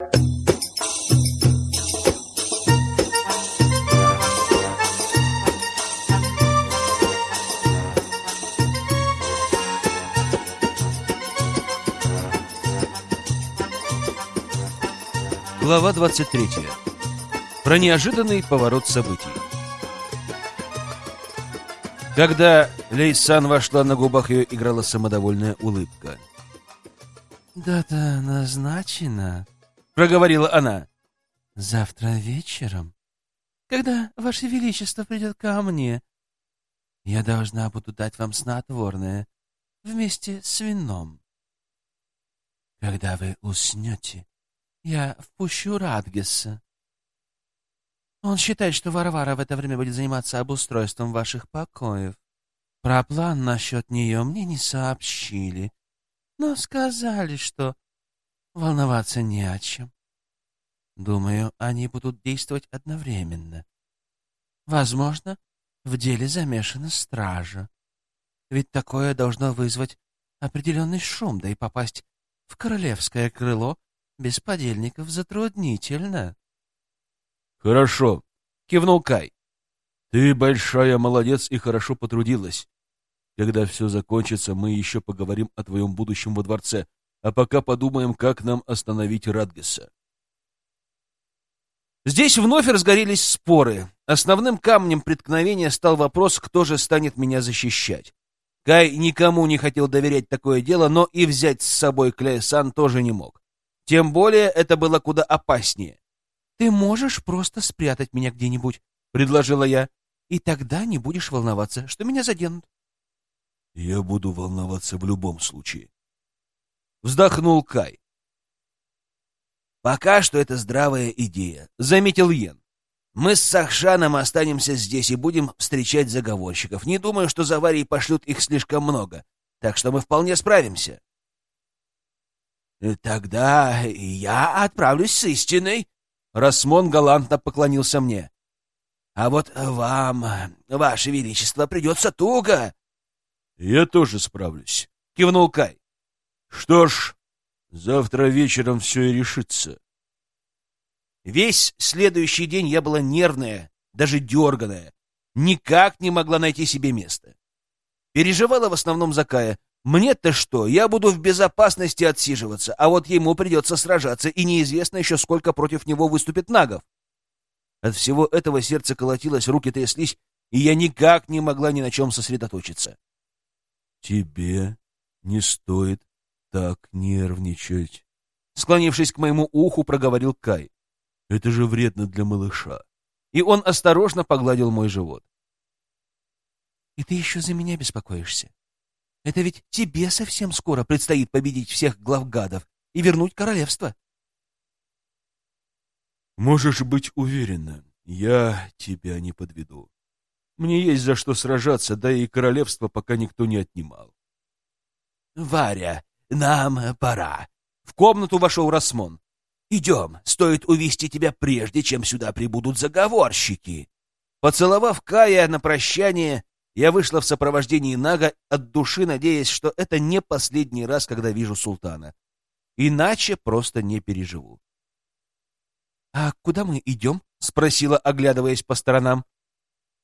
Глава 23. Про неожиданный поворот событий. Когда Лейсан вошла, на губах ее играла самодовольная улыбка. «Дата назначена», — проговорила она. «Завтра вечером, когда Ваше Величество придет ко мне, я должна буду дать вам снотворное вместе с вином. Когда вы уснете, я впущу Радгеса. Он считает, что Варвара в это время будет заниматься обустройством ваших покоев. Про план насчет нее мне не сообщили, но сказали, что волноваться не о чем. Думаю, они будут действовать одновременно. Возможно, в деле замешана стража. Ведь такое должно вызвать определенный шум, да и попасть в королевское крыло без подельников затруднительно. Хорошо, кивнул Кай. Ты большая молодец и хорошо потрудилась. Когда все закончится, мы еще поговорим о твоем будущем во дворце, а пока подумаем, как нам остановить Радгеса. Здесь вновь разгорелись споры. Основным камнем преткновения стал вопрос, кто же станет меня защищать. Кай никому не хотел доверять такое дело, но и взять с собой Кляйсан тоже не мог. Тем более это было куда опаснее. «Ты можешь просто спрятать меня где-нибудь», — предложила я, «и тогда не будешь волноваться, что меня заденут». «Я буду волноваться в любом случае», — вздохнул Кай. «Пока что это здравая идея», — заметил Йен. «Мы с Сахшаном останемся здесь и будем встречать заговорщиков. Не думаю, что за Варей пошлют их слишком много, так что мы вполне справимся». «Тогда я отправлюсь с истиной», — Расмон галантно поклонился мне. «А вот вам, ваше величество, придется туго». «Я тоже справлюсь», — кивнул Кай. «Что ж, завтра вечером все и решится». Весь следующий день я была нервная, даже дерганая, никак не могла найти себе места. Переживала в основном за Кая, мне-то что, я буду в безопасности отсиживаться, а вот ему придется сражаться, и неизвестно еще, сколько против него выступит нагов. От всего этого сердце колотилось, руки тряслись, и я никак не могла ни на чем сосредоточиться. — Тебе не стоит так нервничать, — склонившись к моему уху, проговорил Кай. — Это же вредно для малыша. И он осторожно погладил мой живот. — И ты еще за меня беспокоишься? Это ведь тебе совсем скоро предстоит победить всех главгадов и вернуть королевство. Можешь быть уверена, я тебя не подведу. Мне есть за что сражаться, да и королевство пока никто не отнимал. Варя, нам пора. В комнату вошел Расмон. Идем, стоит увести тебя прежде, чем сюда прибудут заговорщики. Поцеловав Кая на прощание, я вышла в сопровождении Нага от души, надеясь, что это не последний раз, когда вижу султана. Иначе просто не переживу. — А куда мы идем? — спросила, оглядываясь по сторонам.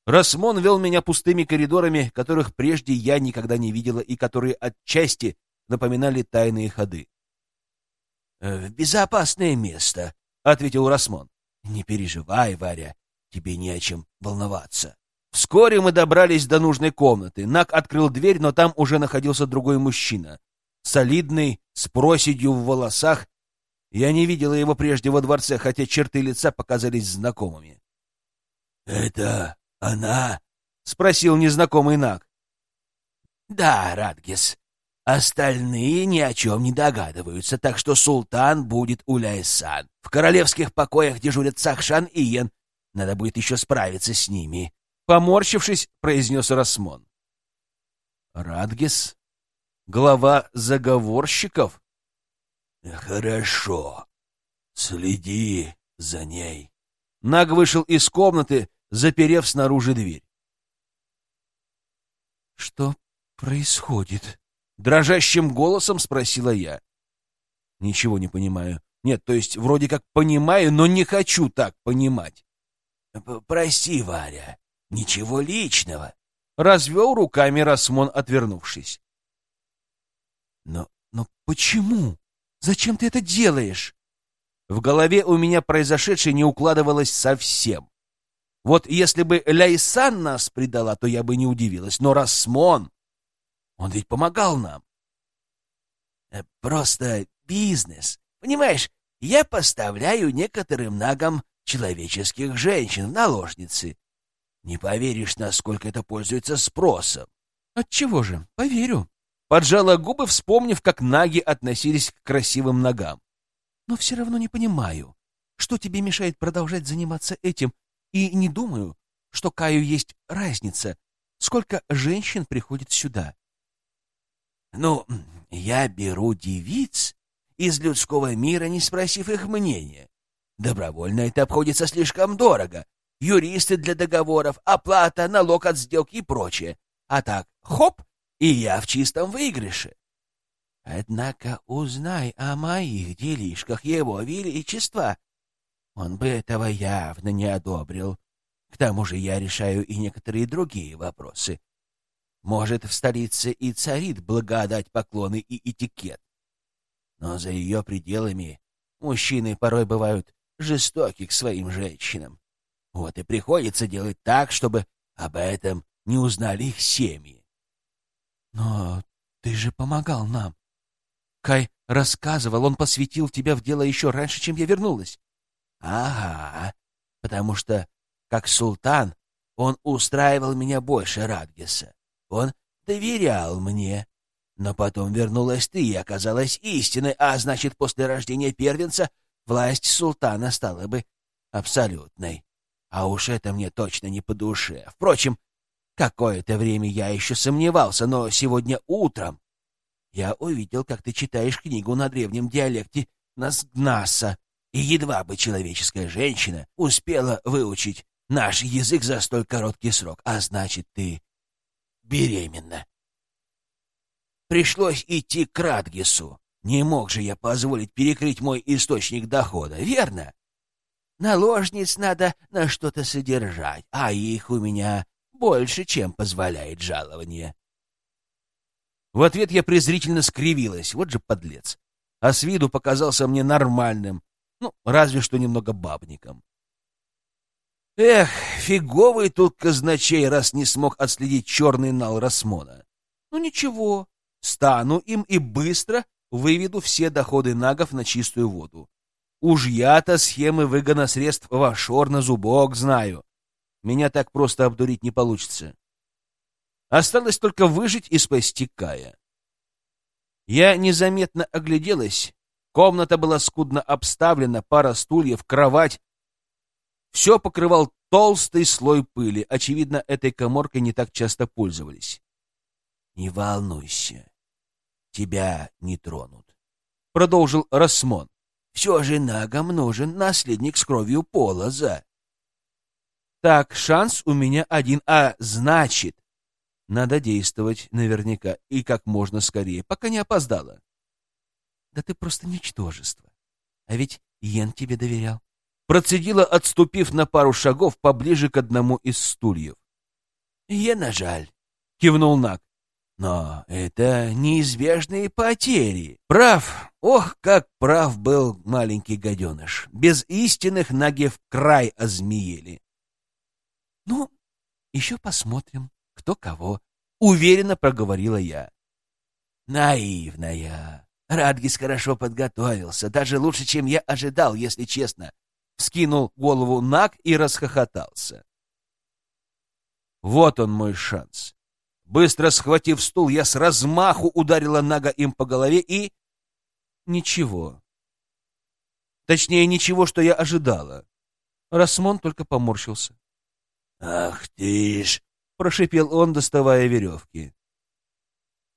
Расмон вел меня пустыми коридорами, которых прежде я никогда не видела и которые отчасти напоминали тайные ходы. «Э, — В безопасное место, — ответил Расмон. — Не переживай, Варя, тебе не о чем волноваться. Вскоре мы добрались до нужной комнаты. Нак открыл дверь, но там уже находился другой мужчина. Солидный, с проседью в волосах. Я не видела его прежде во дворце, хотя черты лица показались знакомыми. — Это она? — спросил незнакомый Нак. — Да, Радгис. Остальные ни о чем не догадываются, так что султан будет у Ляйсан. В королевских покоях дежурят Сахшан и Йен. Надо будет еще справиться с ними. Поморщившись, произнес Расмон. Радгис? Глава заговорщиков? Хорошо. Следи за ней. Наг вышел из комнаты, заперев снаружи дверь. Что происходит? Дрожащим голосом спросила я. Ничего не понимаю. Нет, то есть вроде как понимаю, но не хочу так понимать. «Прости, Варя, ничего личного», — развел руками Расмон, отвернувшись. «Но, но почему? Зачем ты это делаешь?» В голове у меня произошедшее не укладывалось совсем. Вот если бы Ляйсан нас предала, то я бы не удивилась. Но Расмон, он ведь помогал нам. Э, просто бизнес. Понимаешь, я поставляю некоторым нагам человеческих женщин в наложницы. Не поверишь, насколько это пользуется спросом. Отчего же? Поверю. Поджала губы, вспомнив, как наги относились к красивым ногам. Но все равно не понимаю, что тебе мешает продолжать заниматься этим, и не думаю, что Каю есть разница, сколько женщин приходит сюда. Ну, я беру девиц из людского мира, не спросив их мнения. Добровольно это обходится слишком дорого. Юристы для договоров, оплата, налог от сделки и прочее. А так, хоп, и я в чистом выигрыше. Однако узнай о моих делишках его величества. Он бы этого явно не одобрил. К тому же я решаю и некоторые другие вопросы. Может, в столице и царит благодать поклоны и этикет. Но за ее пределами мужчины порой бывают жестоки к своим женщинам. Вот и приходится делать так, чтобы об этом не узнали их семьи. Но ты же помогал нам. Кай рассказывал, он посвятил тебя в дело еще раньше, чем я вернулась. Ага, потому что, как султан, он устраивал меня больше Радгеса. Он доверял мне. Но потом вернулась ты и оказалась истиной, а значит, после рождения первенца власть султана стала бы абсолютной. А уж это мне точно не по душе. Впрочем, какое-то время я еще сомневался, но сегодня утром я увидел, как ты читаешь книгу на древнем диалекте Насгнаса, и едва бы человеческая женщина успела выучить наш язык за столь короткий срок, а значит, ты беременна. Пришлось идти к Радгису. Не мог же я позволить перекрыть мой источник дохода, верно? Наложниц надо на что-то содержать, а их у меня больше, чем позволяет жалование. В ответ я презрительно скривилась. Вот же подлец. А с виду показался мне нормальным. Ну, разве что немного бабником. Эх, фиговый тут казначей, раз не смог отследить черный нал Росмона. Ну ничего, стану им и быстро выведу все доходы нагов на чистую воду. Уж я-то схемы выгона средств в офшор на зубок знаю. Меня так просто обдурить не получится. Осталось только выжить и спасти Кая. Я незаметно огляделась. Комната была скудно обставлена, пара стульев, кровать, все покрывал толстый слой пыли. Очевидно, этой коморкой не так часто пользовались. «Не волнуйся, тебя не тронут», — продолжил Расмон. «Все же нагам нужен наследник с кровью Полоза». «Так, шанс у меня один, а значит, надо действовать наверняка и как можно скорее, пока не опоздала». «Да ты просто ничтожество. А ведь Йен тебе доверял процедила, отступив на пару шагов поближе к одному из стульев. «Ена жаль», — кивнул Нак. «Но это неизбежные потери. Прав, ох, как прав был маленький гаденыш. Без истинных наги в край озмеели». «Ну, еще посмотрим, кто кого», — уверенно проговорила я. «Наивная. Радгис хорошо подготовился, даже лучше, чем я ожидал, если честно вскинул голову Наг и расхохотался. Вот он мой шанс. Быстро схватив стул, я с размаху ударила Нага им по голове и... Ничего. Точнее, ничего, что я ожидала. Расмон только поморщился. «Ах ты ж!» — прошипел он, доставая веревки.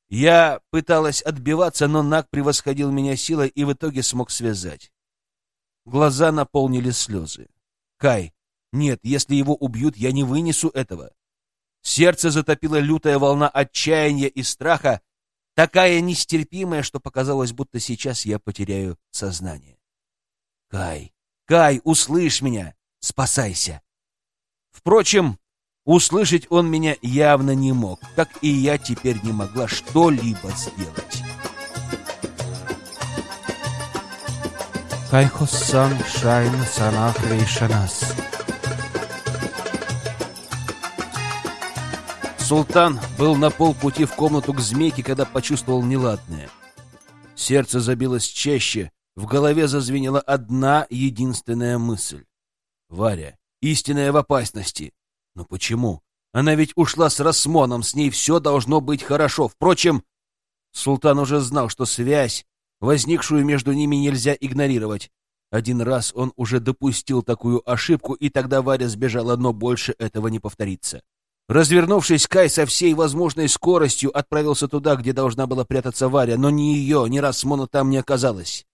Я пыталась отбиваться, но Наг превосходил меня силой и в итоге смог связать. Глаза наполнили слезы. Кай, нет, если его убьют, я не вынесу этого. Сердце затопило лютая волна отчаяния и страха, такая нестерпимая, что показалось, будто сейчас я потеряю сознание. Кай, Кай, услышь меня! Спасайся! Впрочем, услышать он меня явно не мог, как и я теперь не могла что-либо сделать. Кайхосан Шайн Санах Рейшанас. Султан был на полпути в комнату к змейке, когда почувствовал неладное. Сердце забилось чаще, в голове зазвенела одна единственная мысль. Варя, истинная в опасности. Но почему? Она ведь ушла с Расмоном, с ней все должно быть хорошо. Впрочем, Султан уже знал, что связь, возникшую между ними, нельзя игнорировать. Один раз он уже допустил такую ошибку, и тогда Варя сбежала, но больше этого не повторится. Развернувшись, Кай со всей возможной скоростью отправился туда, где должна была прятаться Варя, но ни ее, ни Расмона там не оказалось.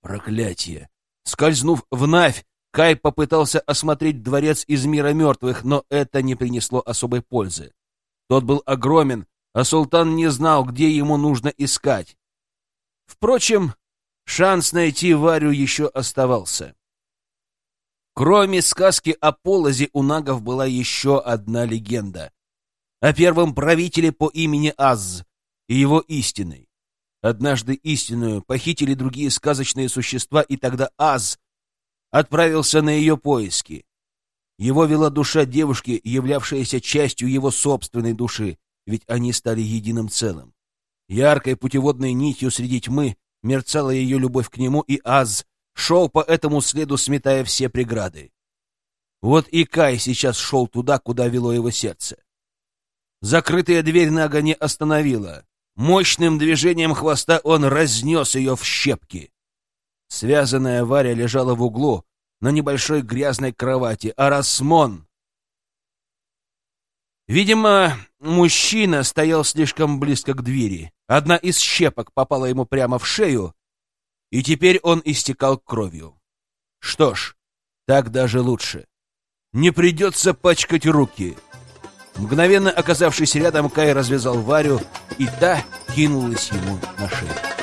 Проклятие! Скользнув в Навь, Кай попытался осмотреть дворец из мира мертвых, но это не принесло особой пользы. Тот был огромен, а султан не знал, где ему нужно искать. Впрочем, шанс найти Варю еще оставался. Кроме сказки о полозе, у нагов была еще одна легенда. О первом правителе по имени Аз и его истиной. Однажды истинную похитили другие сказочные существа, и тогда Аз отправился на ее поиски. Его вела душа девушки, являвшаяся частью его собственной души, ведь они стали единым целым. Яркой путеводной нитью среди тьмы мерцала ее любовь к нему, и Аз шел по этому следу, сметая все преграды. Вот и Кай сейчас шел туда, куда вело его сердце. Закрытая дверь на огне остановила. Мощным движением хвоста он разнес ее в щепки. Связанная Варя лежала в углу на небольшой грязной кровати, а Расмон... Видимо, мужчина стоял слишком близко к двери. Одна из щепок попала ему прямо в шею, и теперь он истекал кровью. Что ж, так даже лучше. Не придется пачкать руки. Мгновенно оказавшись рядом, Кай развязал Варю, и та кинулась ему на шею.